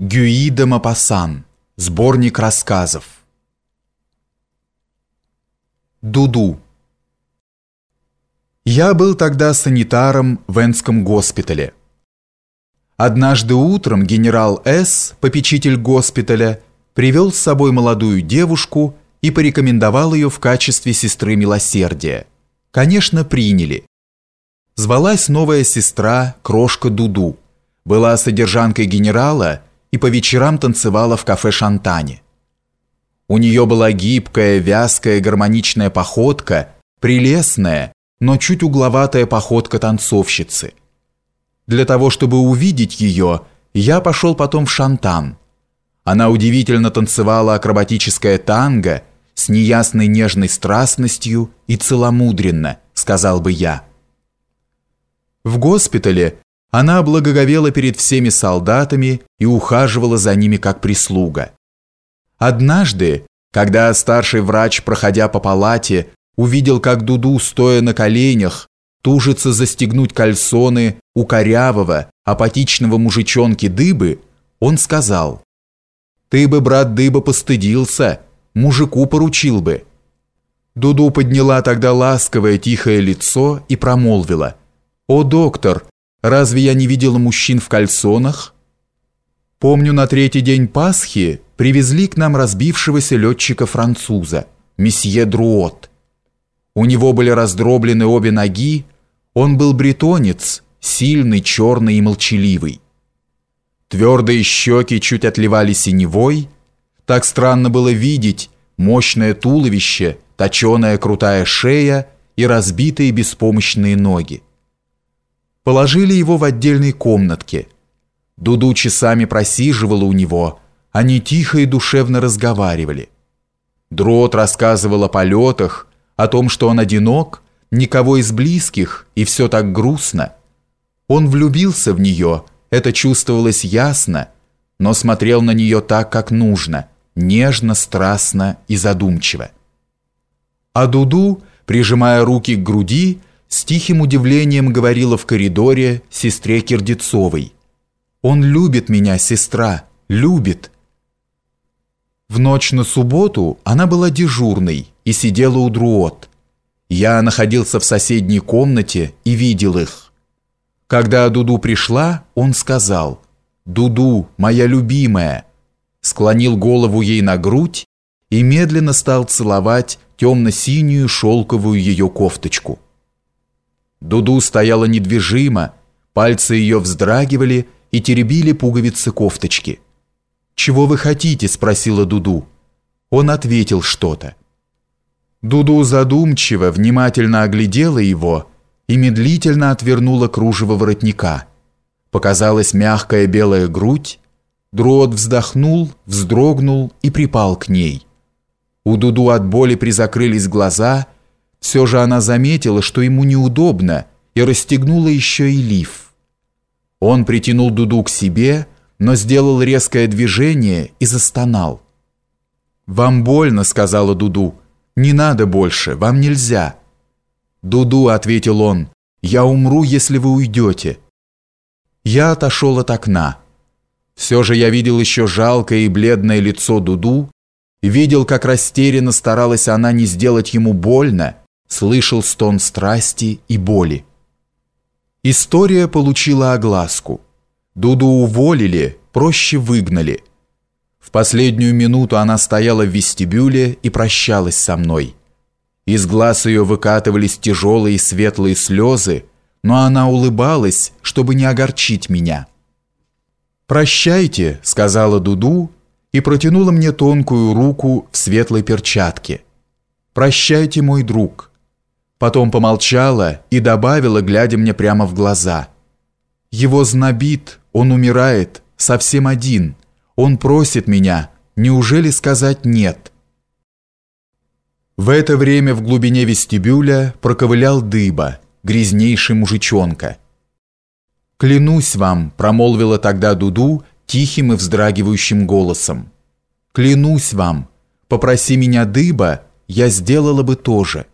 Гюи де Мапасан. Сборник рассказов. Дуду. Я был тогда санитаром в Энском госпитале. Однажды утром генерал С., попечитель госпиталя, привел с собой молодую девушку и порекомендовал ее в качестве сестры милосердия. Конечно, приняли. Звалась новая сестра Крошка Дуду. Была содержанкой генерала и по вечерам танцевала в кафе «Шантане». У нее была гибкая, вязкая, гармоничная походка, прелестная, но чуть угловатая походка танцовщицы. Для того, чтобы увидеть ее, я пошел потом в «Шантан». Она удивительно танцевала акробатическое танго с неясной нежной страстностью и целомудренно, сказал бы я. В госпитале она благоговела перед всеми солдатами и ухаживала за ними как прислуга. Однажды, когда старший врач, проходя по палате, увидел, как Дуду, стоя на коленях, тужится застегнуть кальсоны у корявого, апатичного мужичонки Дыбы, он сказал, «Ты бы, брат Дыба, постыдился, мужику поручил бы». Дуду подняла тогда ласковое тихое лицо и промолвила, «О, доктор, Разве я не видела мужчин в кальсонах? Помню, на третий день Пасхи привезли к нам разбившегося летчика-француза, месье Друот. У него были раздроблены обе ноги, он был бретонец, сильный, черный и молчаливый. Твердые щеки чуть отливали синевой, так странно было видеть мощное туловище, точеная крутая шея и разбитые беспомощные ноги. Положили его в отдельной комнатке. Дуду часами просиживала у него, они тихо и душевно разговаривали. Дрот рассказывал о полетах, о том, что он одинок, никого из близких, и все так грустно. Он влюбился в нее, это чувствовалось ясно, но смотрел на нее так, как нужно, нежно, страстно и задумчиво. А Дуду, прижимая руки к груди, с тихим удивлением говорила в коридоре сестре Кирдецовой. «Он любит меня, сестра, любит». В ночь на субботу она была дежурной и сидела у Друот. Я находился в соседней комнате и видел их. Когда Дуду пришла, он сказал «Дуду, моя любимая», склонил голову ей на грудь и медленно стал целовать темно-синюю шелковую ее кофточку. Дуду стояла недвижимо, пальцы ее вздрагивали и теребили пуговицы кофточки. «Чего вы хотите?» – спросила Дуду. Он ответил что-то. Дуду задумчиво, внимательно оглядела его и медлительно отвернула кружево воротника. Показалась мягкая белая грудь, Дрот вздохнул, вздрогнул и припал к ней. У Дуду от боли призакрылись глаза – все же она заметила, что ему неудобно, и расстегнула еще и лиф. Он притянул Дуду к себе, но сделал резкое движение и застонал. «Вам больно», — сказала Дуду. «Не надо больше, вам нельзя». «Дуду», — ответил он, — «я умру, если вы уйдете». Я отошел от окна. Все же я видел еще жалкое и бледное лицо Дуду, видел, как растерянно старалась она не сделать ему больно, слышал стон страсти и боли. История получила огласку. Дуду уволили, проще выгнали. В последнюю минуту она стояла в вестибюле и прощалась со мной. Из глаз ее выкатывались тяжелые светлые слезы, но она улыбалась, чтобы не огорчить меня. «Прощайте», — сказала Дуду и протянула мне тонкую руку в светлой перчатке. «Прощайте, мой друг». Потом помолчала и добавила, глядя мне прямо в глаза. «Его знобит, он умирает, совсем один. Он просит меня, неужели сказать «нет»?» В это время в глубине вестибюля проковылял дыба, грязнейший мужичонка. «Клянусь вам», — промолвила тогда Дуду тихим и вздрагивающим голосом. «Клянусь вам, попроси меня дыба, я сделала бы то же».